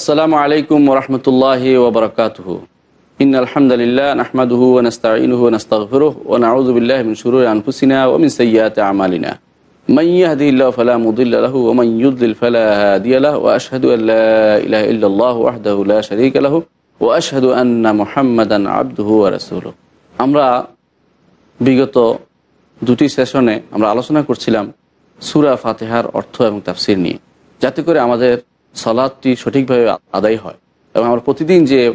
আসসালামু আলাইকুম ওরহমতুল্লাহ ওবরকাতহ ইন আলহামদুলিল্লাহ নাহমাদুহু ওনস্তাইনুহু ওনস্তাগফিরুহ ওয়া নাউযু বিল্লাহি মিন শুরুরি আনফুসিনা ওয়া মিন সাইয়্যাতি আমালিনা। মান ইয়াহদিহিল্লাহু ফালা মুদিল্লা লাহু ওয়া মান ইউদ্লিল ফালা হাদিয়া লাহু ওয়া আশহাদু আন লা ইলাহা ইল্লাল্লাহু ওয়াহদাহু লা শারীকা লাহু ওয়া আশহাদু আন্না মুহাম্মাদান আবদুহু ওয়া রাসূলুহু। আমরা বিগত দুটি সেশনে আমরা আলোচনা করছিলাম সূরা ফাতিহার অর্থ এবং তাফসীর নিয়ে। যাতে করে আমাদের সালাদটি সঠিকভাবে আদায় হয়। এবং আমরা প্রতিদিন যে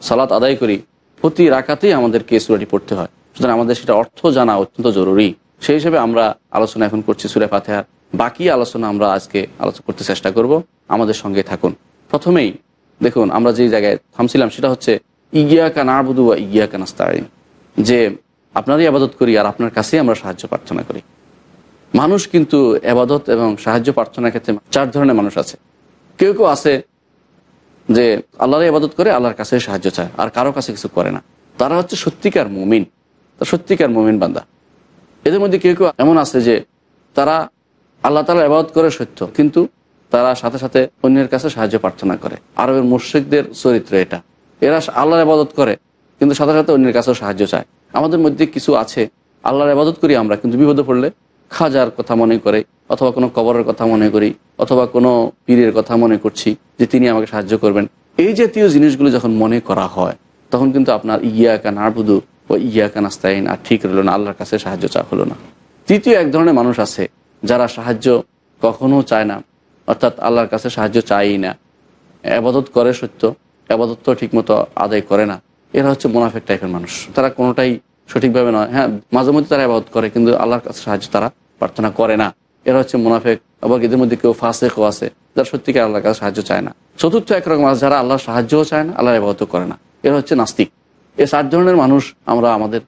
সালাত আদায় করি, প্রতি রাকাতেই আমাদেরকে সুরাটি পড়তে হয়। সুতরাং আমাদের সেটা অর্থ জানা অত্যন্ত জরুরি। সেই হিসেবে আমরা আলোচনা এখন করছি সুরে ফাতেহার। বাকি আলোচনা আমরা আজকে আলোচনা করতে চেষ্টা করব। আমাদের সঙ্গে থাকুন। প্রথমেই দেখুন, আমরা যে জায়গায় থামছিলাম সেটা হচ্ছে ইগিয়া কান আবুদু বা ইগিয়া কান আস্তারিন যে আপনারই আবাদত করি আর আপনার কাছেই আমরা সাহায্য প্রার্থনা করি। মানুষ কিন্তু আবাদত এবং সাহায্য প্রার্থনার ক্ষেত্রে চার ধরনের মানুষ আছে। কেউ কেউ আছে যে আল্লাহর ইবাদত করে আল্লাহর কাছে সাহায্য চায়, আর কারও কাছে কিছু করে না। তারা হচ্ছে সত্যিকার মুমিন। সত্যিকার মুমিন বান্দা। এদের মধ্যে কেউ কেউ এমন আছে যে তারা আল্লাহ তালা ইবাদত করে সত্য, কিন্তু তারা সাথে সাথে অন্যের কাছে সাহায্য প্রার্থনা করে। আরবের মুর্শিকদের চরিত্র এটা। এরা আল্লাহর ইবাদত করে, কিন্তু সাথে সাথে অন্যের কাছেও সাহায্য চায়। আমাদের মধ্যে কিছু আছে, আল্লাহর ইবাদত করি আমরা, কিন্তু বিপদে পড়লে খাজার কথা মনে করে, অথবা কোনো কবরের কথা মনে করি, অথবা কোনো পীরের কথা মনে করছি যে তিনি আমাকে সাহায্য করবেন। এই জাতীয় জিনিসগুলো যখন মনে করা হয়, তখন কিন্তু আপনার ইয়া কান আবুদু ও ইয়া কান আস্তাইন আর ঠিক রইল না, আল্লাহর কাছে সাহায্য চা হলো না। তৃতীয় এক ধরনের মানুষ আছে, যারা সাহায্য কখনো চায় না, অর্থাৎ আল্লাহর কাছে সাহায্য চায়ই না। আবাদত করে সত্য আবাদত ঠিকমতো আদায় করে না। এরা হচ্ছে মোনাফেক টাইপের মানুষ। তারা কোনোটাই সঠিকভাবে নয়। হ্যাঁ মাঝে মধ্যে তারা আবাদত করে, কিন্তু আল্লাহর কাছে সাহায্য তারা প্রার্থনা করে না। এরা হচ্ছে মুনাফেক আবার এদের মধ্যে কেউ ফাঁসেকও আছে, যারা সত্যিকার আল্লাহর কাছে সাহায্য চায় না। চতুর্থ একরকম আছে, যারা আল্লাহর সাহায্যও চায় না, আল্লাহর আবাদত করে না। এরা হচ্ছে নাস্তিক। এই চার ধরনের মানুষ আমরা আমাদের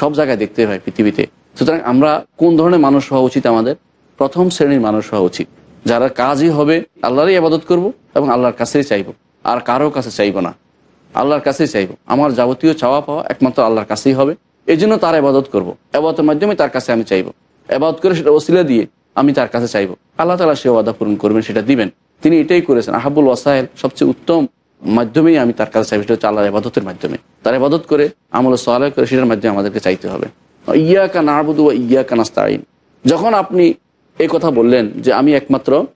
সব জায়গায় দেখতে পাই পৃথিবীতে। সুতরাং আমরা কোন ধরনের মানুষ হওয়া উচিত আমাদের? প্রথম শ্রেণির মানুষ হওয়া উচিত। যারা কাজই হবে, আল্লাহরই আবাদত করব এবং আল্লাহর কাছেই চাইব। আর কারও কাছে চাইব না। আল্লাহর কাছেই চাইব। আমার যাবতীয় চাওয়া পাওয়া একমাত্র আল্লাহর কাছেই হবে। এই জন্য তার আবাদত করব। আবাদতের মাধ্যমে তার কাছে আমি চাইব। আবাদত করে সেটা ওসিলা দিয়ে আমি তার কাছে চাইব। আল্লাহ তালা সে ওয়াদা পূরণ করবেন, সেটা দিবেন। তিনি এটাই করেছেন। আহাবুল ওয়াসাইল সবচেয়ে উত্তম মাধ্যমেই আমি তার কাছে চাইব। সেটা হচ্ছে আল্লাহর আবাদতের মাধ্যমে। তার আবাদত করে, আমল সহায় করে সেটার মাধ্যমে আমাদেরকে চাইতে হবে। ইয়া কান আবুদু ইয়া কানাস্তাইন যখন আপনি এই কথা বললেন যে আমি একমাত্র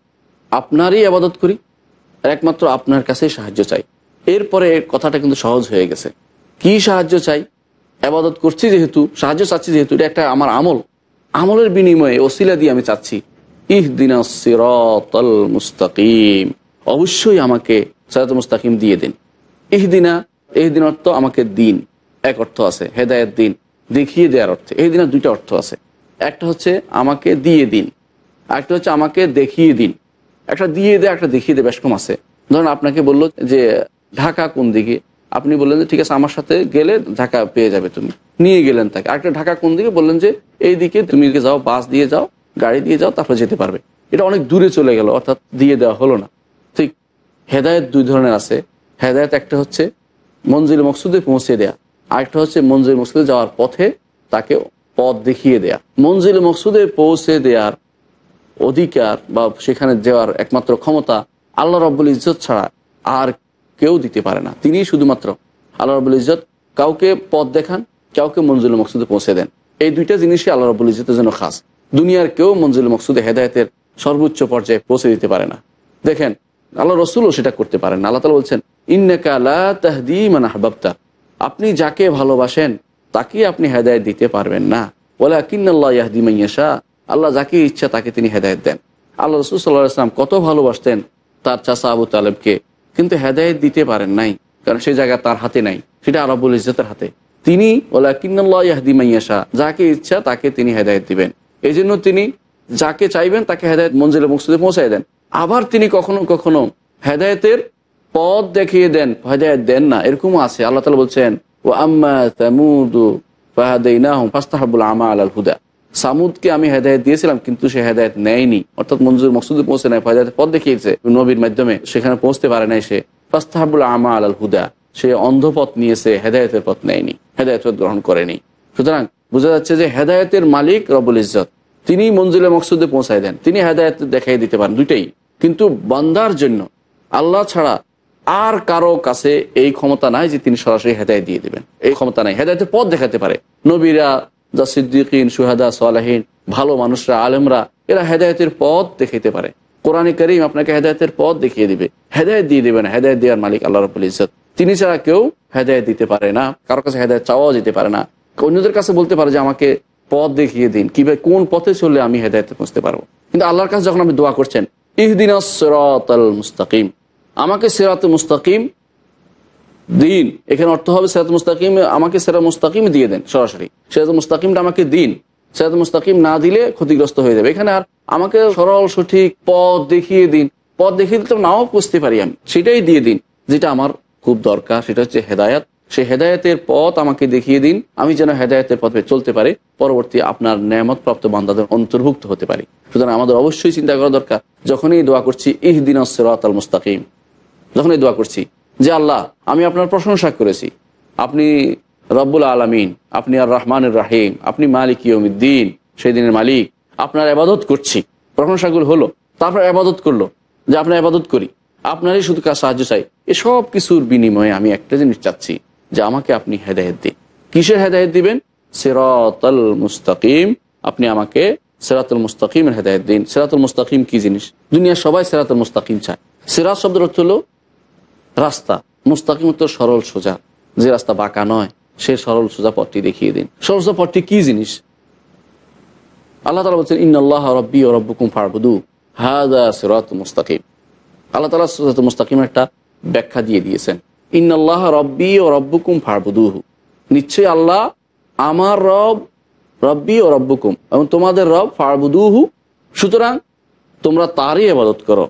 আপনারই আবাদত করি, আর একমাত্র আপনার কাছেই সাহায্য চাই। এরপরে কথাটা কিন্তু সহজ হয়ে গেছে। কি সাহায্য চাই? আবাদত করছি যেহেতু, সাহায্য চাচ্ছি যেহেতু, এটা একটা আমার আমল। আমলের বিনিময়ে ওসিলা দিয়ে আমি চাচ্ছি। ইহদিনা সিরতল মুস্তাকিম। অবশ্যই আমাকে সৈয়দ মুস্তাকিম দিয়ে দিন। ইহদিনা দিন অর্থ আমাকে দিন। এক অর্থ আছে, হেদায়ত দিন। দেখিয়ে দেওয়ার অর্থে। এই দিনের দুইটা অর্থ আছে। একটা হচ্ছে আমাকে দিয়ে দিন। একটা হচ্ছে আমাকে দেখিয়ে দিন। একটা দিয়ে দেয়, একটা দেখিয়ে দেয়, বেশ কম আছে। ধরুন আপনাকে বলল যে, ঢাকা কোন দিকে? আপনি বললেন যে, ঠিক আছে, আমার সাথে গেলে ঢাকা পেয়ে যাবে তুমি। নিয়ে গেলেন তাকে। আরেকটা ঢাকা কোন দিকে? বললেন যে, এই দিকে তুমি যাও, বাস দিয়ে যাও, গাড়ি দিয়ে যাও, তারপরে যেতে পারবে। এটা অনেক দূরে চলে গেল, অর্থাৎ দিয়ে দেওয়া হলো না। ঠিক, হেদায়ত দুই ধরনের আছে। হেদায়ত একটা হচ্ছে মঞ্জিল মকসুদে পৌঁছে দেয়া। আরেকটা হচ্ছে মঞ্জিল মকসুদে যাওয়ার পথে তাকে পথ দেখিয়ে দেয়া। মঞ্জিল মকসুদে পৌঁছে দেওয়ার অধিকার বা সেখানে যাওয়ার একমাত্র ক্ষমতা আল্লাহ রব্বুল ইজ্জত ছাড়া আর কেউ দিতে পারে না। তিনি শুধুমাত্র আল্লাহ রবুল ইজত কাউকে পথ দেখান, কাউকে মঞ্জুল মকসুদে পৌঁছে দেন। এই দুইটা জিনিসই আল্লাহ রবুল ইজতের জন্য খাস। দুনিয়ার কেউ মঞ্জুল মকসুদে হেদায়তের সর্বোচ্চ পর্যায়ে পৌঁছে দিতে পারে না। দেখেন, আল্লাহ রসুলও সেটা করতে পারেন আল্লাহ তালা বলছেন, ইন্নাকা আপনি যাকে ভালোবাসেন, তাকে আপনি হেদায়ত দিতে পারবেন না। বলে কিন্নাল্লাহ মাইয়াশা আল্লাহ যাকে ইচ্ছা, তাকে তিনি হেদায়ত দেন। আল্লাহ রসুল সাল্লাহ ইসলাম কত ভালোবাসতেন, তার চাষা আবু তালেবকে কিন্তু হেদায়ত দিতে পারেন নাই, কারণ সেই জায়গা তার হাতে নাই, সেটা আরবুল ইজতের হাতে। তিনি ওলা কিন্নাল্লাহদি যাকে ইচ্ছা তাকে তিনি হেদায়ত দিবেন। এই জন্য তিনি যাকে চাইবেন তাকে হেদায়ত মঞ্জিলে মকসুদে পৌঁছাই দেন। আবার তিনি কখনো কখনো হেদায়তের পথ দেখিয়ে দেন, হেদায়ত দেন না, এরকমও আছে। আল্লাহ তালা বলছেন ও আম্মা তামুদু ফাহাদাইনা ফাস্তাহাবুল আমা আল হুদা। সামুদকে আমি হেদায়ত দিয়েছিলাম, কিন্তু সে হেদায়ত নেয়নি। অর্থাৎ মঞ্জুর মকসুদে পৌঁছে নেয় হেদায়ত পথ দেখিয়েছে নবীর মাধ্যমে সেখানে পৌঁছতে পারে নাই সে। ফাস্তাহাবুল আমা আল হুদা, সে অন্ধপথ নিয়েছে হেদায়তের পথ নেয়নি, হেদায়ত গ্রহণ করেনি। সুতরাং বোঝা যাচ্ছে যে হেদায়তের মালিক রবুল ইজত তিনি মঞ্জুলে মকসুদে পৌঁছায় দেন, তিনি হেদায়ত দেখাই দিতে পারেন দুইটাই। কিন্তু বান্দার জন্য আল্লাহ ছাড়া আর কারও কাছে এই ক্ষমতা নাই যে তিনি সরাসরি হেদায় দিয়ে দেবেন। এই ক্ষমতা নাই, হেদায়তের পথ দেখাতে পারে। নবীরা যা সিদ্দিকিন, সুহাদা, সালাহীন, ভালো মানুষরা, আলেমরা, এরা হেদায়তের পথ দেখাইতে পারে। কোরআন করিম আপনাকে হেদায়তের পথ দেখিয়ে দিবে। হেদায়ত দিয়ে দেবেন হেদায়ত দেওয়ার মালিক আল্লাহ রবুল ইজত তিনি ছাড়া কেউ হেদায়ত দিতে পারে না, কারও কাছে হেদায়ত চাওয়াও যেতে পারে না। অন্যদের কাছে বলতে পারে যে, আমাকে পথ দেখিয়ে দিন কীভাবে কোন পথে চললে আমি হেদায়তে পৌঁছতে পারব? কিন্তু আল্লাহর কাছে যখন আপনি দোয়া করছেন ইহদিন মুস্তাকিম, আমাকে সেরাত মুস্তাকিম দিন। এখানে অর্থ হবে সেরাত মুস্তাকিম, আমাকে সেরা মুস্তাকিম দিয়ে দেন সরাসরি। সেরাত মুস্তাকিমটা আমাকে দিন। সেরাত মুস্তাকিম না দিলে ক্ষতিগ্রস্ত হয়ে যাবে। এখানে আর আমাকে সরল, সঠিক পথ দেখিয়ে দিন। পথ দেখিয়ে দিতে নাও বুঝতে পারি আমি। সেটাই দিয়ে দিন। যেটা আমার খুব দরকার, সেটা হচ্ছে হেদায়াত। সে হেদায়তের পথ আমাকে দেখিয়ে দিন। আমি যেন হেদায়তের পথে চলতে পারে। পরবর্তী আপনার ন্যামত প্রাপ্ত বান্দাদের অন্তর্ভুক্ত হতে পারি। সুতরাং আমাদের অবশ্যই চিন্তা করা দরকার। যখনই দোয়া করছি ইহদিন সিরাত আল মুস্তাকিম। যখনই দোয়া করছি যে আল্লাহ, আমি আপনার প্রশংসা করেছি। আপনি রব্বুল আলমিন, আপনি আর রহমানুর রাহিম, আপনি মালিক ইয়মিদ্দিন সেই দিনের মালিক, আপনার আবাদত করছি। প্রশংসাগুলো হলো, তারপর আবাদত করল, যে আপনার আবাদত করি। আপনারই শুধু কাজ সাহায্য চাই। এসব কিছুর বিনিময়ে আমি একটা জিনিস চাচ্ছি, যে আমাকে আপনি হেদায়ত দিন। কিসের হেদায়ত দিবেন? সেরাতল মুস্তাকিম। আপনি আমাকে সেরাতুল মুস্তাকিমের হেদায়ত দিন। সেরাতুল মুস্তাকিম কি জিনিস? দুনিয়ার সবাই সেরাতুল মুস্তাকিম চায়। সেরাত শব্দের অর্থ হলো রাস্তা মুস্তাকিম তো সরল সোজা। যে রাস্তা বাঁকা নয়, সে সরল সোজা পথটি দেখিয়ে দিন। সরল সোজা পথটি কি জিনিস? আল্লাহ তালা বলছেন ইন্নআল্লাহ রব্বি ও রব্বুকুম ফারবুদু হাদা সিরাত মুস্তাকিম। আল্লাহ তালা সিরাত মুস্তাকিম একটা ব্যাখ্যা দিয়ে দিয়েছেন ইন্নআল্লাহ রব্বি ও রব্বুকুম ফারবুদুহু নিশ্চয়ই আল্লাহ আমার রব, রব্বি ও রব্বুকুম, এবং তোমাদের রব ফারবুদুহু সুতরাং তোমরা তারই আবাদত করো।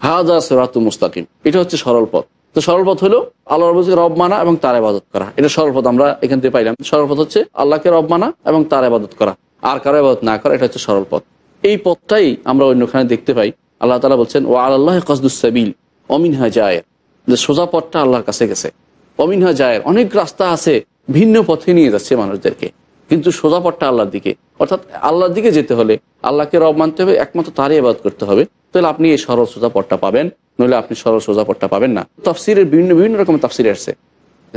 হাজা সেরাত মুস্তাকিম। এটা হচ্ছে সরল পথ। তো সরল পথ হলো আল্লাহ রবকে রব মানা এবং তার আবাদত করা। এটা সরল পথ, আমরা এখান থেকে পাইলাম। সরল পথ হচ্ছে আল্লাহকে রব মানা এবং তার আবাদত করা। আর কারও আবাদত না করা, এটা হচ্ছে সরল পথ। এই পথটাই আমরা অন্যখানে দেখতে পাই। আল্লাহ তালা বলছেন ও আল্লাহ কসদুসাবিল অমিনহা জায়ের। যে সোজা পথটা আল্লাহর কাছে গেছে। অমিনহা জায়ের। অনেক রাস্তা আছে, ভিন্ন পথে নিয়ে যাচ্ছে মানুষদেরকে। কিন্তু সোজা পথটা আল্লাহর দিকে। অর্থাৎ আল্লাহর দিকে যেতে হলে আল্লাহকে রব মানতে হবে, একমাত্র তারই আবাদ করতে হবে। তাহলে আপনি এই সরল সোজা পথটা পাবেন, নইলে আপনি সরল সোজা পথটা পাবেন না। তফসিরের বিভিন্ন বিভিন্ন রকমের তাফসির আসছে।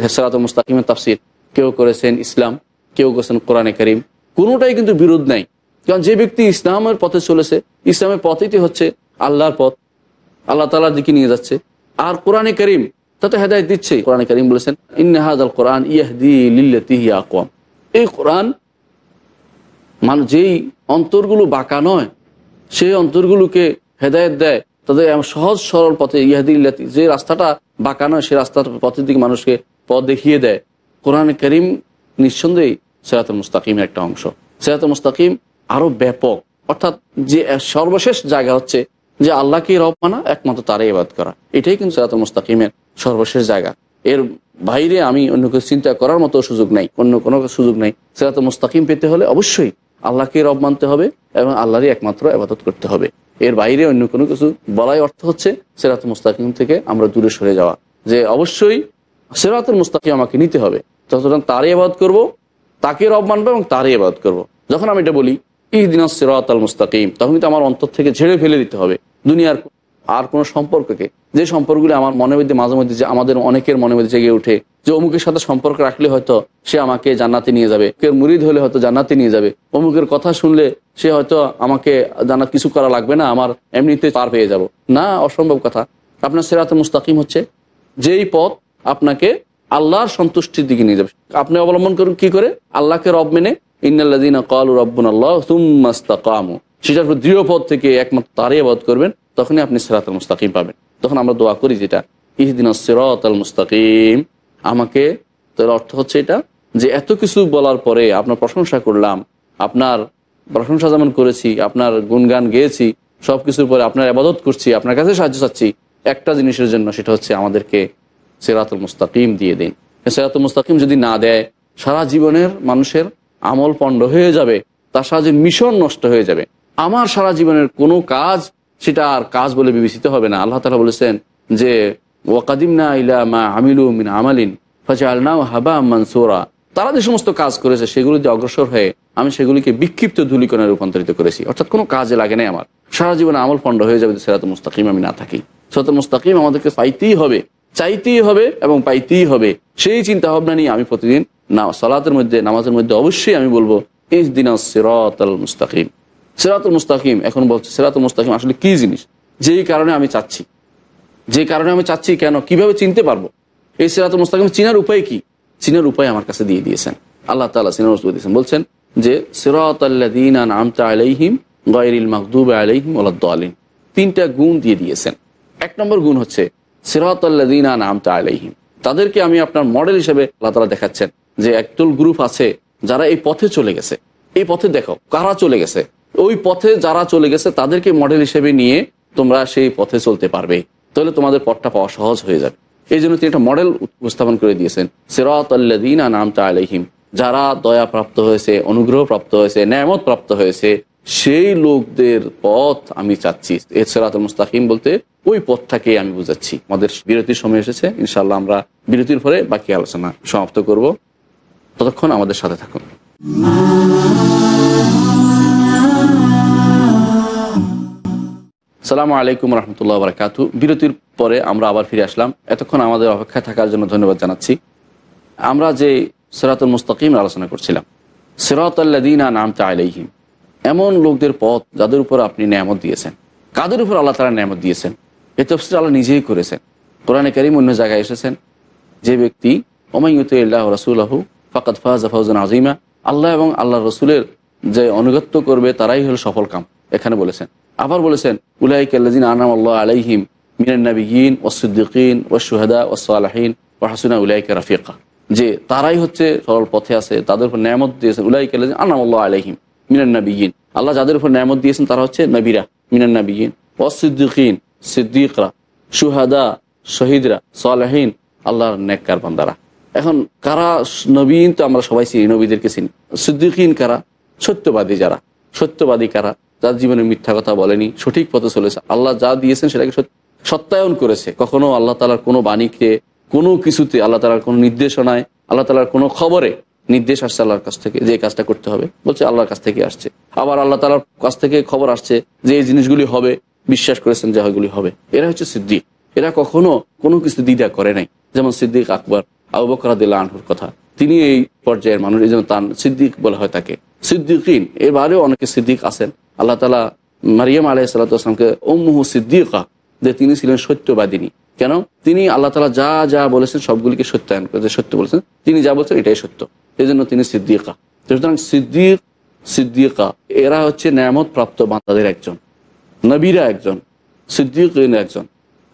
হেসরাত মুস্তাকিমের তাফসির। কেউ করেছেন ইসলাম, কেউ করেছেন কোরআনে করিম। কোনোটাই কিন্তু বিরোধ নাই। কারণ যে ব্যক্তি ইসলামের পথে চলেছে, ইসলামের পথেটি হচ্ছে আল্লাহর পথ। আল্লাহ তালার দিকে নিয়ে যাচ্ছে। আর কোরআনে করিম, তাতে হেদায়ত দিচ্ছে। কোরআনে করিম বলেছেন ইন্নাহাদ আল কোরআন ইয়াহদি লিল্লাতিহি আকওয়াম। এই কোরআন মানে যেই অন্তরগুলো বাঁকা নয়, সেই অন্তরগুলোকে হেদায়ত দেয়, তাদের সহজ সরল পথে ইয়াহদিল্লাতি যে রাস্তাটা বাঁকা নয়, সেই রাস্তার পথের দিকে মানুষকে পথ দেখিয়ে দেয়। কোরআন করিম নিঃসন্দেহেই সেরাতুল মুস্তাকিমের একটা অংশ। সেরাতুল মুস্তাকিম আরও ব্যাপক, অর্থাৎ যে সর্বশেষ জায়গা হচ্ছে যে আল্লাহকে রব মানা, একমাত্র তারে এবাদ করা। এটাই কিন্তু সেরাতুল মুস্তাকিমের সর্বশেষ জায়গা। এর বাইরে আমি অন্য কিছু চিন্তা করার মতো সুযোগ নাই, অন্য কোনো সুযোগ নাই। সেরাতুল মুস্তাকিম পেতে হলে অবশ্যই আল্লাহকে রব মানতে হবে এবং আল্লাহরই একমাত্র আবাদত করতে হবে। এর বাইরে অন্য কোনো কিছু বলাই অর্থ হচ্ছে সেরাত মুস্তাকিম থেকে আমরা দূরে সরে যাওয়া, যে অবশ্যই সেরাতুল মুস্তাকিম আমাকে নিতে হবে। সুতরাং তারই আবাদ করব, তাকে রব মানবো এবং তারই আবাদ করব। যখন আমি এটা বলি ইহদিন সেরাত আল মুস্তাকিম, তখন কিন্তু আমার অন্তর থেকে ঝেড়ে ফেলে দিতে হবে। দুনিয়ার আর কোনো সম্পর্ককে। যে সম্পর্কগুলি আমার মনের মধ্যে, মাঝে মধ্যে যে আমাদের অনেকের মনের মধ্যে জেগে উঠে যে অমুকের সাথে সম্পর্ক রাখলে হয়তো সে আমাকে জান্নাতে নিয়ে যাবে, কেউ মুরিদ হলে হয়তো জান্নাতে নিয়ে যাবে, অমুকের কথা শুনলে সে হয়তো আমাকে জান্নাত কিছু করা লাগবে না, আমার এমনিতে পার পেয়ে যাব। না, অসম্ভব কথা। আপনার সেরাতে মুস্তাকিম হচ্ছে, যেই পথ আপনাকে আল্লাহর সন্তুষ্টির দিকে নিয়ে যাবে। আপনি অবলম্বন করুন কি করে? আল্লাহকে রব মেনে ইন্নাল্লাদিন কাল রব্বুন আল্লাহ তুমাস্তাকামু সেটার দৃঢ় পথ থেকে একমাত্র তারই আবাদ করবেন। তখনই আপনি সেরাত মুস্তাকিম পাবেন। তখন আমরা দোয়া করি যেটা, ইহদিন সিরাত আল মুস্তাকিম। আমাকে, তার অর্থ হচ্ছে এটা, যে এত কিছু বলার পরে আপনার প্রশংসা করলাম, আপনার প্রশংসা যেমন করেছি, আপনার গুণগান গেয়েছি সব কিছুর পরে আপনার আবাদত করছি, আপনার কাছে সাহায্য চাচ্ছি, একটা জিনিসের জন্য সেটা হচ্ছে আমাদেরকে সেরাতুল মুস্তাকিম দিয়ে দিন। সেরাতুল মুস্তাকিম যদি না দেয়, সারা জীবনের মানুষের আমল পণ্ড হয়ে যাবে, তার সাহায্যে মিশন নষ্ট হয়ে যাবে। আমার সারা জীবনের কোনো কাজ সেটা আর কাজ বলে বিবেচিত হবে না। আল্লাহ তালা বলেছেন যে ওয়াকাদিমনা ইলা মা আমিলু মিন আমালিন ফাজা আলনা হাবা মানসোরা। তারা যে সমস্ত কাজ করেছে, সেগুলি যে অগ্রসর হয়ে আমি সেগুলিকে বিক্ষিপ্ত ধুলিকণে রূপান্তরিত করেছি। অর্থাৎ কোনো কাজে লাগে নাই আমার। সারা জীবনে আমল পণ্ড হয়ে যাবে সেরাত মুস্তাকিম আমি না থাকি। সতর মুস্তাকিম আমাদেরকে পাইতেই হবে, চাইতেই হবে এবং পাইতেই হবে। সেই চিন্তা ভাবনা নিয়ে আমি প্রতিদিন না, সালাতের মধ্যে, নামাজের মধ্যে অবশ্যই আমি বলব ইস দিন সিরাত মুস্তাকিম। সিরাতুল মুস্তাকিম, এখন বলছে সিরাতুল মুস্তাকিম আসলে কি জিনিস? যেই কারণে আমি চাচ্ছি। যে কারণে আমি চাচ্ছি কেন? কীভাবে চিনতে পারব? এই সিরাতুল মুস্তাকিম চিনার উপায় কি? চিনার উপায় আমার কাছে দিয়ে দিয়েছেন। আল্লাহ তালা সিনার দিয়েছেন। বলছেন যে সিরাত আল্লাদিন আমতা আলাইহিম গয়রিল মাকদুব আলাইহিম আলাদ্দিন তিনটা গুণ দিয়ে দিয়েছেন। এক নম্বর গুণ হচ্ছে সিরাত আল্লাদিন আমতা আলাইহিম। তাদেরকে আমি আপনার মডেল হিসেবে আল্লাহ তালা দেখাচ্ছেন যে একদল গ্রুপ আছে যারা এই পথে চলে গেছে। এই পথে দেখো, কারা চলে গেছে? ওই পথে যারা চলে গেছে, তাদেরকে মডেল হিসেবে নিয়ে তোমরা সেই পথে চলতে পারবে। তাহলে তোমাদের পথটা পাওয়া সহজ হয়ে যাবে। এই জন্য তিনি একটা মডেল উপস্থাপন করে দিয়েছেন। সিরাত আল্লাদিন নামটা আলহিম যারা দয়া প্রাপ্ত হয়েছে অনুগ্রহ প্রাপ্ত হয়েছে ন্যামত প্রাপ্ত হয়েছে, সেই লোকদের পথ আমি চাচ্ছি। এর সেরাত মুস্তাকিম বলতে ওই পথটাকে আমি বুঝাচ্ছি। আমাদের বিরতির সময় এসেছে। ইনশাল্লাহ আমরা বিরতির পরে বাকি আলোচনা সমাপ্ত করব। ততক্ষণ আমাদের সাথে থাকুন। সালামু আলাইকুম রহমতুল্লাহ বারকাতু বিরতির পরে আমরা আবার ফিরে আসলাম। এতক্ষণ আমাদের অপেক্ষায় থাকার জন্য ধন্যবাদ জানাচ্ছি। আমরা যে সেরাতুল মুস্তাকিম আলোচনা করছিলাম সেরাত আল্লাদিনা নামতা আলাইহিম। এমন লোকদের পথ যাদের উপর আপনি ন্যামত দিয়েছেন, কাদের উপর আল্লাহ তারা ন্যামত দিয়েছেন? এ তফসির আল্লাহ নিজেই করেছেন। কোরআনে করিম অন্য জায়গায় এসেছেন। যে ব্যক্তি ওমাইয়ুতুল্লাহ রসুল্লাহু ফাকাত ফাজ ফৌজান আজিমা আল্লাহ এবং আল্লাহ রসুলের যে অনুগত্য করবে, তারাই হল সফল কাম। এখানে বলেছেন আবার বলেছেন, উলাইক আল্লাদিন আনাম আল্লাহ আলাইহিম মিনান নবীন ওসুদ্দিন ও সুহাদা ও সালাহিন ও হাসুনা উলাইকে রাফিকা। যে তারাই হচ্ছে সরল পথে আছে, তাদের উপর ন্যামত দিয়েছেন উলাইক আল্লাদিন আনাম আল্লাহ আলাইহিম মিনান নবীন আল্লাহ যাদের উপর ন্যামত দিয়েছেন, তারা হচ্ছে নবীরা, মিনান নবীন ওসিদ্দিন সিদ্দিকরা সুহাদা শহীদরা, সালাহিন, আল্লাহর নেককার বান্দারা। এখন কারা নবীন তো আমরা সবাই চিনি, নবীদেরকে চিনি। সিদ্দিকিন কারা? সত্যবাদী যারা। সত্যবাদী কারা? যার জীবনে মিথ্যা কথা বলেনি, সঠিক পথে চলেছে। আল্লাহ যা দিয়েছেন সেটাকে সত্যায়ন করেছে। কখনো আল্লাহ তালার কোনো বাণীকে, কোনো কিছুতে আল্লাহ তালার কোনো নির্দেশনায়, আল্লাহ তালার কোনো খবরে নির্দেশ আসছে আল্লাহর কাছ থেকে যে কাজটা করতে হবে। বলছে, আল্লাহর কাছ থেকে আসছে। আবার আল্লাহ তালার কাছ থেকে খবর আসছে যে এই জিনিসগুলি হবে। বিশ্বাস করেছেন যে হয়গুলি হবে। এরা হচ্ছে সিদ্দিক। এরা কখনো কোনো কিছু দ্বিধা করে নাই। যেমন সিদ্দিক আকবর আবু বকরাদিল্লা আনহুর কথা। তিনি এই পর্যায়ের মানুষ, এই জন্য তার সিদ্দিক বলা হয় তাকে। সিদ্দিকিন এবারেও অনেকে সিদ্দিক আছেন। আল্লাহ তালা মারিয়াম আলাহ সাল্লাহামকে ওমুহ সিদ্দিকা যে তিনি ছিলেন সত্যবাদিনী কেন? তিনি আল্লাহ তালা যা যা বলেছেন সবগুলিকে সত্যায়ন করে সত্য বলেছেন, তিনি যা বলছেন এটাই সত্য। এই জন্য তিনি সিদ্দিকা। সুতরাং সিদ্দিক, সিদ্দিকা, এরা হচ্ছে ন্যামত প্রাপ্ত বান্দাদের একজন। নবীরা একজন সিদ্দিক একজন।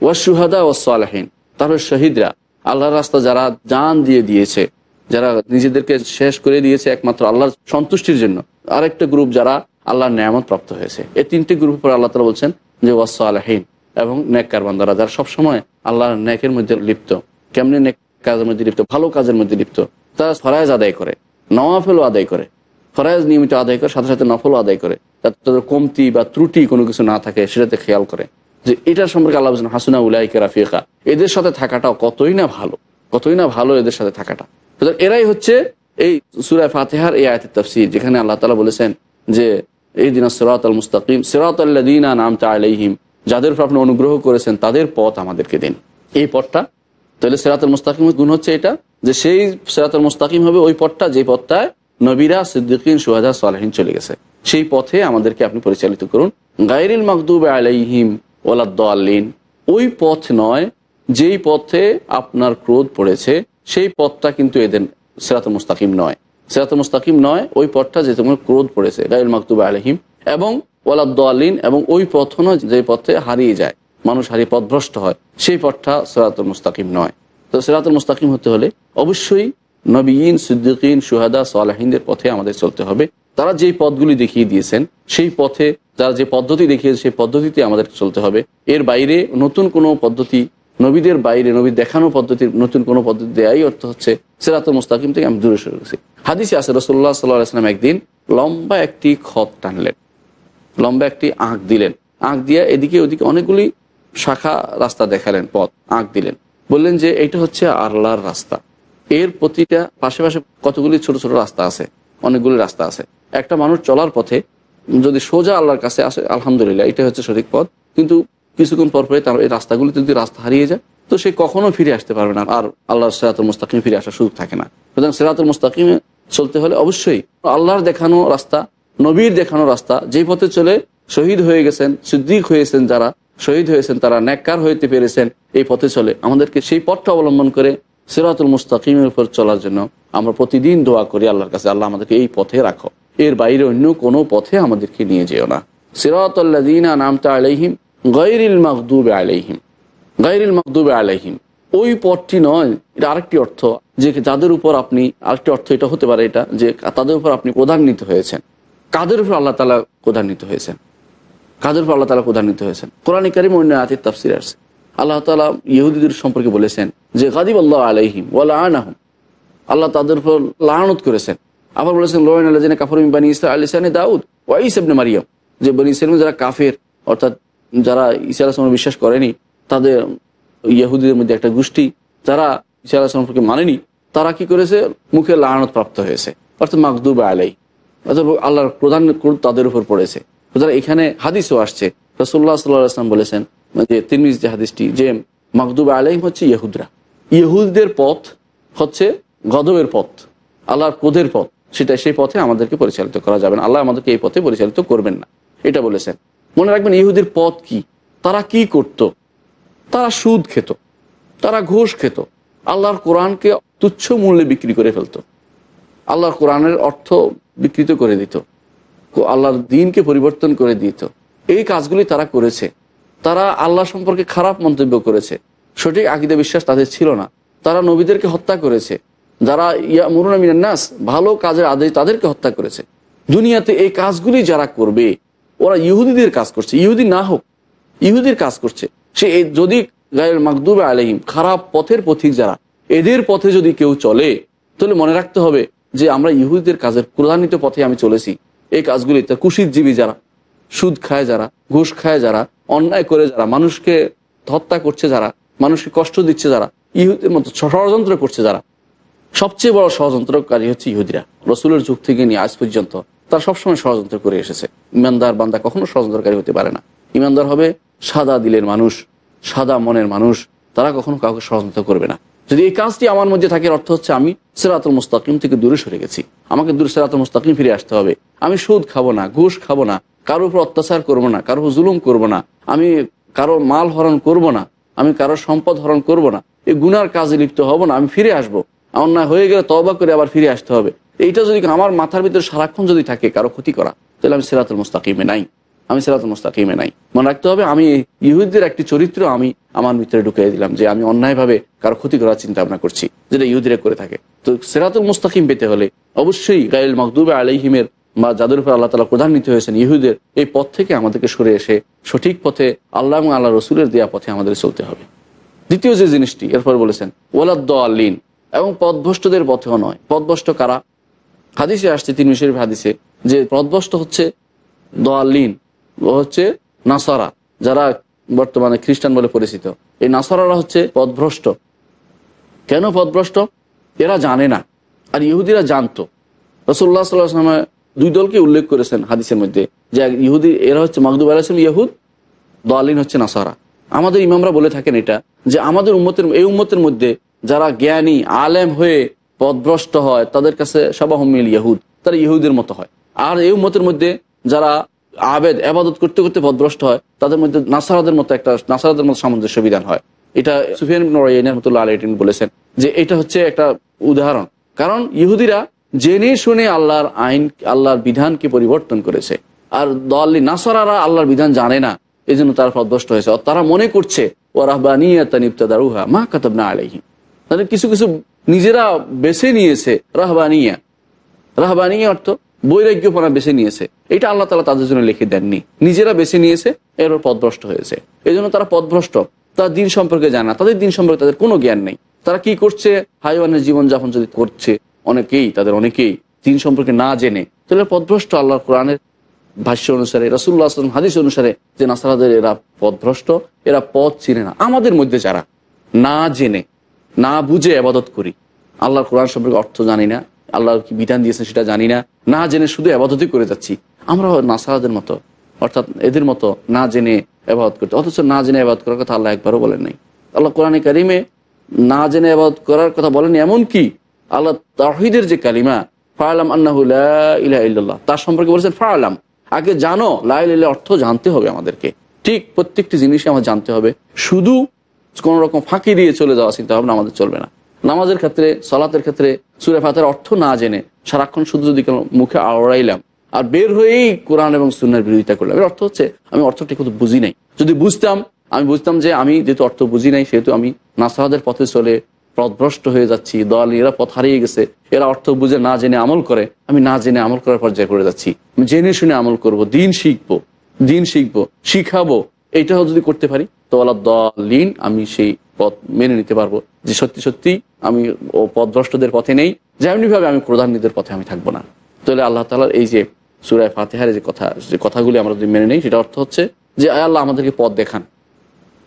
ওয়াসুহাদা ও সালাহীন তারপর শহীদরা। আল্লাহর রাস্তা যারা জান দিয়ে দিয়েছে, যারা নিজেদেরকে শেষ করে দিয়েছে একমাত্র আল্লাহর সন্তুষ্টির জন্য, আরেকটা গ্রুপ যারা আল্লাহর নিয়ামত প্রাপ্ত হয়েছে। এই তিনটি গ্রুপের পর আল্লাহ তালা বলছেন যে ওয়াসা আলহীন এবং নেককার বান্দারা, যারা সবসময় আল্লাহর নেকের মধ্যে লিপ্ত। কেমনি নেক কাজের মধ্যে লিপ্ত? ভালো কাজের মধ্যে লিপ্ত। তারা ফরায়জ আদায় করে, নওয়াফেলও আদায় করে, ফরায়জ নিয়মিত আদায় করে, সাথে সাথে নফলও আদায় করে। তাদের কমতি বা ত্রুটি কোনো কিছু না থাকে, সেটাতে খেয়াল করে। যে এটার সম্পর্কে আল্লাহ বলছেন, হাসুনা উলাইকে রাফিকা। এদের সাথে থাকাটাও কতই না ভালো, কতই না ভালো এদের সাথে থাকাটা। এরাই হচ্ছে এই সুরায় ফাতেহার এই আয়তের তফসির, যেখানে আল্লাহ তালা বলেছেন যে এই দিন সিরাত আল মুস্তাকিম সিরাত আল্লাদিনা নাম আলাইহিম। যাদের উপর আপনি অনুগ্রহ করেছেন, তাদের পথ আমাদেরকে দিন। এই পথটা, তাহলে সেরাতুল মুস্তাকিম গুণ হচ্ছে এটা, যে সেই সেরাতুল মুস্তাকিম হবে ওই পথটা যে পথটায় নবীরা, সিদ্দিকিন, সুহাদা, সালাহিন চলে গেছে। সেই পথে আমাদেরকে আপনি পরিচালিত করুন। গাইরিল মকদুব আলাইহিম। ওলাদ্দিন ওই পথ নয় যেই পথে আপনার ক্রোধ পড়েছে, সেই পথটা কিন্তু এদের সেরাত মুস্তাকিম নয়। সেরাতুল মুস্তাকিম নয়, ওই পথটা যে তোমার ক্রোধ পড়েছে গাইল মাকতুব আলহিম এবং ওয়ালাদ্দিন এবং ওই পথ নয় যে পথে হারিয়ে যায়, মানুষ হারিয়ে পথভ্রষ্ট হয়, সেই পথটা সেরাতুল মুস্তাকিম নয়। তো সেরাতুল মুস্তাকিম হতে হলে অবশ্যই নবীন, সিদ্দিকিন সুহাদা সালাহিনদের পথে আমাদের চলতে হবে। তারা যেই পথগুলি দেখিয়ে দিয়েছেন, সেই পথে তারা যে পদ্ধতি দেখিয়েছে, সেই পদ্ধতিতে আমাদের চলতে হবে। এর বাইরে নতুন কোনো পদ্ধতি, নবীদের বাইরে নবী দেখানো পদ্ধতির নতুন কোনো পদ্ধতি দেয়াই অর্থ হচ্ছে সেরাতুল মুস্তাকিম থেকে আমি দূরে সরে গেছি। হাদিসে আছে রসোল্লা সাল্লাহাম একদিন লম্বা একটি খত টানলেন। লম্বা একটি আঁক দিলেন। আঁক দিয়ে এদিকে ওদিকে অনেকগুলি শাখা রাস্তা দেখালেন, পথ আঁক দিলেন। বললেন যে এটা হচ্ছে আল্লাহর রাস্তা। এর প্রতিটা পাশে পাশে কতগুলি ছোট ছোট রাস্তা আছে, অনেকগুলি রাস্তা আছে। একটা মানুষ চলার পথে যদি সোজা আল্লাহর কাছে আসে, আলহামদুলিল্লাহ এটা হচ্ছে সঠিক পথ। কিন্তু কিছুক্ষণ পর পরে তার এই রাস্তাগুলিতে যদি রাস্তা হারিয়ে যায়, তো সে কখনো ফিরে আসতে পারবে না। আর আল্লাহর সেরাতুল মুস্তাকিম ফিরে আসার সুযোগ থাকে না। সুতরাং সেরাতুল মুস্তাকিমে চলতে হলে অবশ্যই আল্লাহর দেখানো রাস্তা, নবীর দেখানো রাস্তা, যেই পথে চলে শহীদ হয়ে গেছেন, সিদ্দিক হয়েছেন যারা, শহীদ হয়েছেন, তারা ন্যাক্কার হইতে পেরেছেন, এই পথে চলে। আমাদেরকে সেই পথটা অবলম্বন করে সিরাতুল মুস্তাকিমের উপর চলার জন্য আমরা প্রতিদিন দোয়া করি আল্লাহর কাছে, আল্লাহ আমাদেরকে এই পথে রাখো। এর বাইরে অন্য কোনো পথে আমাদেরকে নিয়ে যেও না। সিরাতুল্লাদিনা নামতা আলাইহিম গৈরিল মকদুব আলাইহিম। গাইরিল মকদুবে আলাইহিম। ওই পথটি নয়, এটা আরেকটি অর্থ, যে যাদের উপর আপনি, আরেকটি অর্থ এটা হতে পারে এটা, যে তাদের উপর আপনি প্রধান্বিত হয়েছেন। কাদের উপর আল্লাহ তালা প্রধান্বিত হয়েছেন? কাদের উপর আল্লাহ তালা প্রধান্বিত হয়েছেন? কোরআন কারিম অন্য আতির তাফসির আসছে। আল্লাহ তালা ইহুদিদের সম্পর্কে বলেছেন যে গাদিব আল্লাহ আলাইহিম ওয়ালা আল্লাহ তাদের উপর লানত করেছেন। আবার বলেছেন লোয়েন আল্লাহ কাফর বানি ইসরা আলিসানে দাউদ ওয়াইস এবনে মারিয়াম। যে, বনি ইসলাম যারা কাফের, অর্থাৎ যারা ইসা আলাহ বিশ্বাস করেনি, তাদের ইহুদিদের মধ্যে একটা গোষ্ঠী, যারা ইসা আলাহ সম্পর্কে মানেনি, তারা কি করেছে? মুখে লানত প্রাপ্ত হয়েছে। অর্থাৎ মাকদুব আলাই অর্থাৎ আল্লাহর প্রধান তাদের উপর পড়েছে। সুতরাং এখানে হাদিসও আসছে রসুল্লাহ সাল্লাহ আসলাম বলেছেন যে তিরমিজ যে হাদিসটি, যে মাকদুব আলাইম হচ্ছে ইহুদরা। ইহুদদের পথ হচ্ছে গদবের পথ, আল্লাহর ক্রোধের পথ। সেটা সেই পথে আমাদেরকে পরিচালিত করা যাবে না। আল্লাহ আমাদেরকে এই পথে পরিচালিত করবেন না। এটা বলেছেন। মনে রাখবেন, ইহুদের পথ কি? তারা কি করত? তারা সুদ খেত, তারা ঘোষ খেত। আল্লাহর কোরআনকে তুচ্ছ মূল্যে বিক্রি করে ফেলত। আল্লাহর কোরআনের অর্থ বিকৃত করে দিত। আল্লাহর দিনকে পরিবর্তন করে দিত। এই কাজগুলি তারা করেছে। তারা আল্লাহ সম্পর্কে খারাপ মন্তব্য করেছে। সঠিক আকিদা বিশ্বাস তাদের ছিল না। তারা নবীদেরকে হত্যা করেছে। যারা ইয়া মরুনা মিনান্নাস ভালো কাজের আদেশ তাদেরকে হত্যা করেছে। দুনিয়াতে এই কাজগুলি যারা করবে, ওরা ইহুদিদের কাজ করছে। ইহুদি না হোক, ইহুদির কাজ করছে। সে যদি গায়ের মাকদুবে আলহিম খারাপ পথের পথিক যারা, এদের পথে যদি কেউ চলে, তাহলে মনে রাখতে হবে যে আমরা ইহুদিদের কাজের প্রধানিত পথে আমি চলেছি। এই কাজগুলি তার কুশিরজীবী যারা সুদ খায় যারা, ঘুষ খায় যারা, অন্যায় করে যারা, মানুষকে হত্যা করছে যারা, মানুষকে কষ্ট দিচ্ছে যারা ইহুদের মতো ষড়যন্ত্র করছে যারা। সবচেয়ে বড় ষড়যন্ত্রকারী হচ্ছে ইহুদিরা। রসুলের যুগ থেকে নিয়ে আজ পর্যন্ত তারা সবসময় ষড়যন্ত্র করে এসেছে। ইমানদার বান্দা কখনো ষড়যন্ত্রকারী হতে পারে না। ইমানদার হবে সাদা দিলের মানুষ, সাদা মনের মানুষ, তারা কখনো কাউকে ষড়যন্ত্র করবে না। যদি এই কাজটি আমার মধ্যে থাকে অর্থ হচ্ছে আমি সেরাতুল মুস্তাকিম থেকে দূরে সরে গেছি। আমাকে দূরে সেরাতুল মুস্তাকিম ফিরে আসতে হবে। আমি সুদ খাব না, ঘুষ খাব না কারোর উপর অত্যাচার করব না কারও জুলুম করব না, আমি কারও মাল হরণ করব না, আমি কারও সম্পদ হরণ করব না, এই গুনার কাজে লিপ্ত হব না, আমি ফিরে আসব। অন্যায় হয়ে গেলে তবা করে আবার ফিরে আসতে হবে। এইটা যদি আমার মাথার ভিতরে সারাক্ষণ যদি থাকে কারও ক্ষতি করা, তাহলে আমি সেরাতুল মুস্তাকিমে নাই। আমি সেরাতুল মুস্তাকিমে নাই। মনে রাখতে হবে আমি ইহুদের একটি চরিত্র, আমি আমার ভিতরে ঢুকিয়ে দিলাম যে আমি অন্যায়ভাবে কারও ক্ষতি করার চিন্তা ভাবনা করছি, যেটা ইহুদিরা করে থাকে। তো সেরাতুল মুস্তাকিম পেতে হলে অবশ্যই গাইল মকদুবে আলহিমের বা যাদের উপর আল্লাহ তালা প্রধান্বিত হয়েছেন ইহুদের, এই পথ থেকে আমাদেরকে সরে এসে সঠিক পথে আল্লাহ এবং আল্লাহ রসুলের দেওয়া পথে আমাদের চলতে হবে। দ্বিতীয় যে জিনিসটি, এরপর বলেছেন ওলাদ আল্লিন এবং পদভষ্টদের পথেও নয়। পদভষ্ট কারা? হাদিসে আসছে, তিন মিশরের হাদিসে, যে পদভষ্ট হচ্ছে দোয়াল্লিন হচ্ছে নাসারা, যারা বর্তমানে খ্রিস্টান বলে পরিচিত। এই নাসারারা হচ্ছে পদভ্রষ্ট কেন পদভ্রষ্ট এরা জানে না। আর ইহুদিরা জানতো। রসুল্লাহ সাল্লাহ দুই দলকে উল্লেখ করেছেন হাদিসের মধ্যে যে ইহুদি, এরা হচ্ছে মাকদুব আলাহিম ইহুদ দোয়ালিন হচ্ছে নাসারা। আমাদের ইমামরা বলে থাকেন এটা, যে আমাদের উম্মতের, এই উম্মতের মধ্যে যারা জ্ঞানী, আলেম হয়ে পদভ্রষ্ট হয়, তাদের কাছে সবাহমিল ইহুদ, তারা ইহুদের মতো হয়। আর এই উম্মতের মধ্যে যারা আবেদ, আবাদত করতে করতে পদভ্রষ্ট হয়, তাদের মধ্যে নাসারাদের মতো একটা, নাসারাদের মতো সামঞ্জস্য বিধান হয়। এটা সুফিয়ান রহমতুল্লাহ আলহিন বলেছেন যে এটা হচ্ছে একটা উদাহরণ। কারণ ইহুদিরা জেনে শুনে আল্লাহর আইন, আল্লাহর বিধানকে পরিবর্তন করেছে। আর দলি নাসরারা আল্লাহর বিধান জানে না এই জন্য তারা পদভ্রষ্ট হয়েছে। তারা মনে করছে ও রাহবানিয়া মা কাতাব না আলাইহিম। তাদের কিছু কিছু নিজেরা বেছে নিয়েছে, রাহবানিয়া। রাহবানিয়া অর্থ বৈরাগ্যপনা বেছে নিয়েছে। এটা আল্লাহ তালা তাদের জন্য লিখে দেননি। নিজেরা বেছে নিয়েছে এরপর পদভ্রষ্ট হয়েছে। এই জন্য তারা পদভ্রষ্ট। তার দিন সম্পর্কে জানা তাদের দিন সম্পর্কে তাদের কোনো জ্ঞান নেই। তারা কি করছে? হাইওয়ানের জীবনযাপন যদি করছে অনেকেই, তাদের অনেকেই দিন সম্পর্কে না জেনে, তাহলে পদভ্রষ্ট আল্লাহ কোরআনের ভাষ্য অনুসারে রসুল্লাহ আসলাম হাদিস অনুসারে যে নাসারাদের এরা পদভ্রষ্ট, এরা পদ চিনে না। আমাদের মধ্যে যারা না জেনে, না বুঝে আবাদত করি, আল্লাহর কোরআন সম্পর্কে অর্থ জানি না আল্লাহ কি বিধান দিয়েছেন সেটা জানি না না জেনে শুধু আবাদতই করে যাচ্ছি আমরা নাসারাদের মতো, অর্থাৎ এদের মতো না জেনে এবাদত করতে, অথচ না জেনে এবাদত করার কথা আল্লাহ একবারও বলেন নাই। আল্লাহ কোরআনে কারিমে না জেনে এবাদত করার কথা বলেন এমন কি আল্লাহ তাহিদের যে কালিমা লা ইলাহা তার সম্পর্কে বলেছেন ফাআলাম আগে জানো, লা ইলাহা অর্থ জানতে হবে আমাদেরকে। ঠিক প্রত্যেকটি জিনিসই আমার জানতে হবে। শুধু কোন রকম ফাঁকি দিয়ে চলে যাওয়া চিন্তা ভাবনা আমাদের চলবে না। নামাজের ক্ষেত্রে, সলাতের ক্ষেত্রে, সুরে ফাতের অর্থ না জেনে সারাক্ষণ শুধু যদি কেন মুখে আওড়াইলাম, আর বের হয়েই কোরআন এবং সুন্নার বিরোধিতা করলাম। এর অর্থ হচ্ছে, আমি অর্থ ঠিক মতো বুঝি নাই। যদি বুঝতাম, আমি বুঝতাম যে আমি যেহেতু অর্থ বুঝি নাই, সেহেতু আমি নাসাহাদের পথে চলে পথভ্রষ্ট হয়ে যাচ্ছি, দল এরা পথ হারিয়ে গেছে, এরা অর্থ বুঝে না জেনে আমল করে, আমি না জেনে আমল করার পর্যায়ে করে যাচ্ছি। আমি জেনে শুনে আমল করব, দিন শিখব দিন শিখব, শিখাবো, এইটাও যদি করতে পারি, তো আল্লাহ দলিন আমি সেই পথ মেনে নিতে পারব। যে সত্যি সত্যি আমি ও পথভ্রষ্টদের পথে নেই, যেমনিভাবে আমি প্রধানীদের পথে আমি থাকব না। তাহলে আল্লাহ তালার এই যে সুরায় ফাতেহারের যে কথা, যে কথাগুলি আমরা যদি মেনে নেই, সেটা অর্থ হচ্ছে যে আয় আল্লাহ আমাদেরকে পথ দেখান।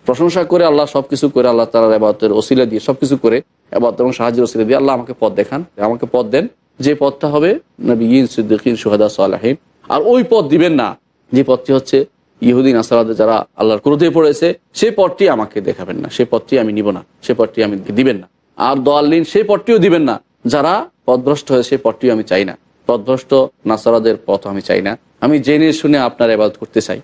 প্রশংসা করে আল্লাহ সবকিছু করে, আল্লাহ তালার আবাদতের ওসিলা দিয়ে সবকিছু করে আবাদত এবং সাহায্যের ওসিলা দিয়ে আল্লাহ আমাকে পথ দেখান। আমাকে পথ দেন। যে পথটা হবে নবী ইন সিদ্দিন সুহাদা সালাহিন। আর ওই পথ দিবেন না। যে পথটি হচ্ছে ইহুদিন আসালাদে যারা আল্লাহর ক্রোধে পড়েছে সেই পথটি আমাকে দেখাবেন না। সেই পথটি আমি নিব না। সেই পথটি আমি দিবেন না। আর দোয়াল্লিন সেই পথটিও দিবেন না। যারা পথভ্রষ্ট হয়ে সেই পথটিও আমি চাই না। পথভ্রষ্ট নাসারাদের পথ আমি চাই না। আমি জেনে শুনে আপনার এবাদত করতে চাই।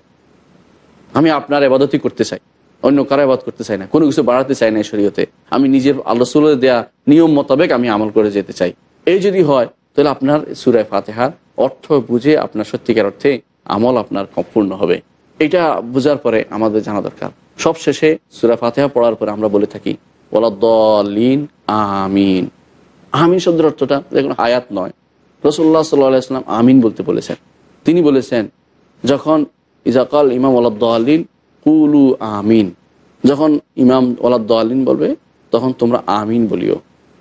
আমি আপনার এবাদতই করতে চাই। অন্য কারও আবাদ করতে চাই না, কোনো কিছু বাড়াতে চাই না শরীয়তে। আমি নিজের আল্লাহ দেয়া নিয়ম মোতাবেক আমি আমল করে যেতে চাই। এই যদি হয়, তাহলে আপনার সুরায় ফাতেহার অর্থ বুঝে আপনার সত্যিকার অর্থে আমল আপনার সম্পূর্ণ হবে। এটা বোঝার পরে আমাদের জানা দরকার। সব শেষে সুরা ফাতেহা পড়ার পরে আমরা বলে থাকি ওলাদ্দলিন আমিন। আমিন শব্দের অর্থটা দেখুন, আয়াত নয়। রসুল্লাহ সাল্লাহ আমিন বলতে বলেছেন। তিনি বলেছেন, যখন ইজাকাল ইমাম ওলাদ্দিন কুলু আমিন। যখন ইমাম ওলাদ্দিন বলবে, তখন তোমরা আমিন বলিও।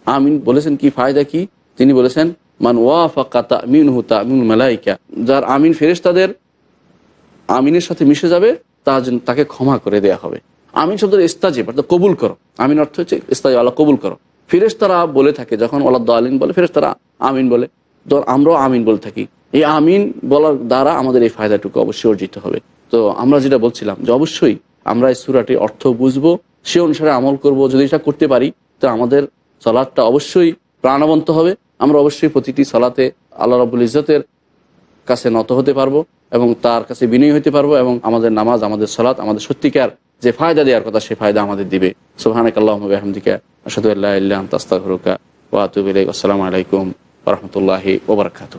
আমিন বলেছেন কি ফায়দা কি? তিনি বলেছেন, মান ওয়াফাকা তামিন হু তামিন মালাইকা। যার আমিন ফেরেশতাদের আমিনের সাথে মিশে যাবে, তার জন্য তাকে ক্ষমা করে দেয়া হবে। আমিন শব্দের ইস্তাজিব, অর্থাৎ কবুল করো। আমিন অর্থ হচ্ছে ইস্তাজিব, আল্লাহ কবুল করো। ফেরেশতারা বলে থাকে, যখন ওলাদ্দ আলিন বলে ফেরেস তারা আমিন বলে, তখন আমরাও আমিন বলে থাকি। এই আমিন বলার দ্বারা আমাদের এই ফায়দাটুকু অবশ্যই অর্জিত হবে। তো আমরা যেটা বলছিলাম যে অবশ্যই আমরা এই সুরাটি অর্থ বুঝব, সে অনুসারে আমল করব। যদি এটা করতে পারি, তো আমাদের সলাদটা অবশ্যই প্রাণবন্ত হবে। আমরা অবশ্যই প্রতিটি সলাতে আল্লাহ রবুল ইজতের কাছে নত হতে পারব এবং তার কাছে বিনয়ী হতে পারব এবং আমাদের নামাজ, আমাদের সলাৎ আমাদের সত্যিকার যে ফায়দা দেওয়ার কথা, সে ফায়দা আমাদের দিবে। সোহানাক আল্লাহমদিকা আসাদুল্লাহ তাস্তাফরুকা ওয়াতুবিল আসসালামু আলাইকুম রহমতুল্লাহি ওবরাকাতু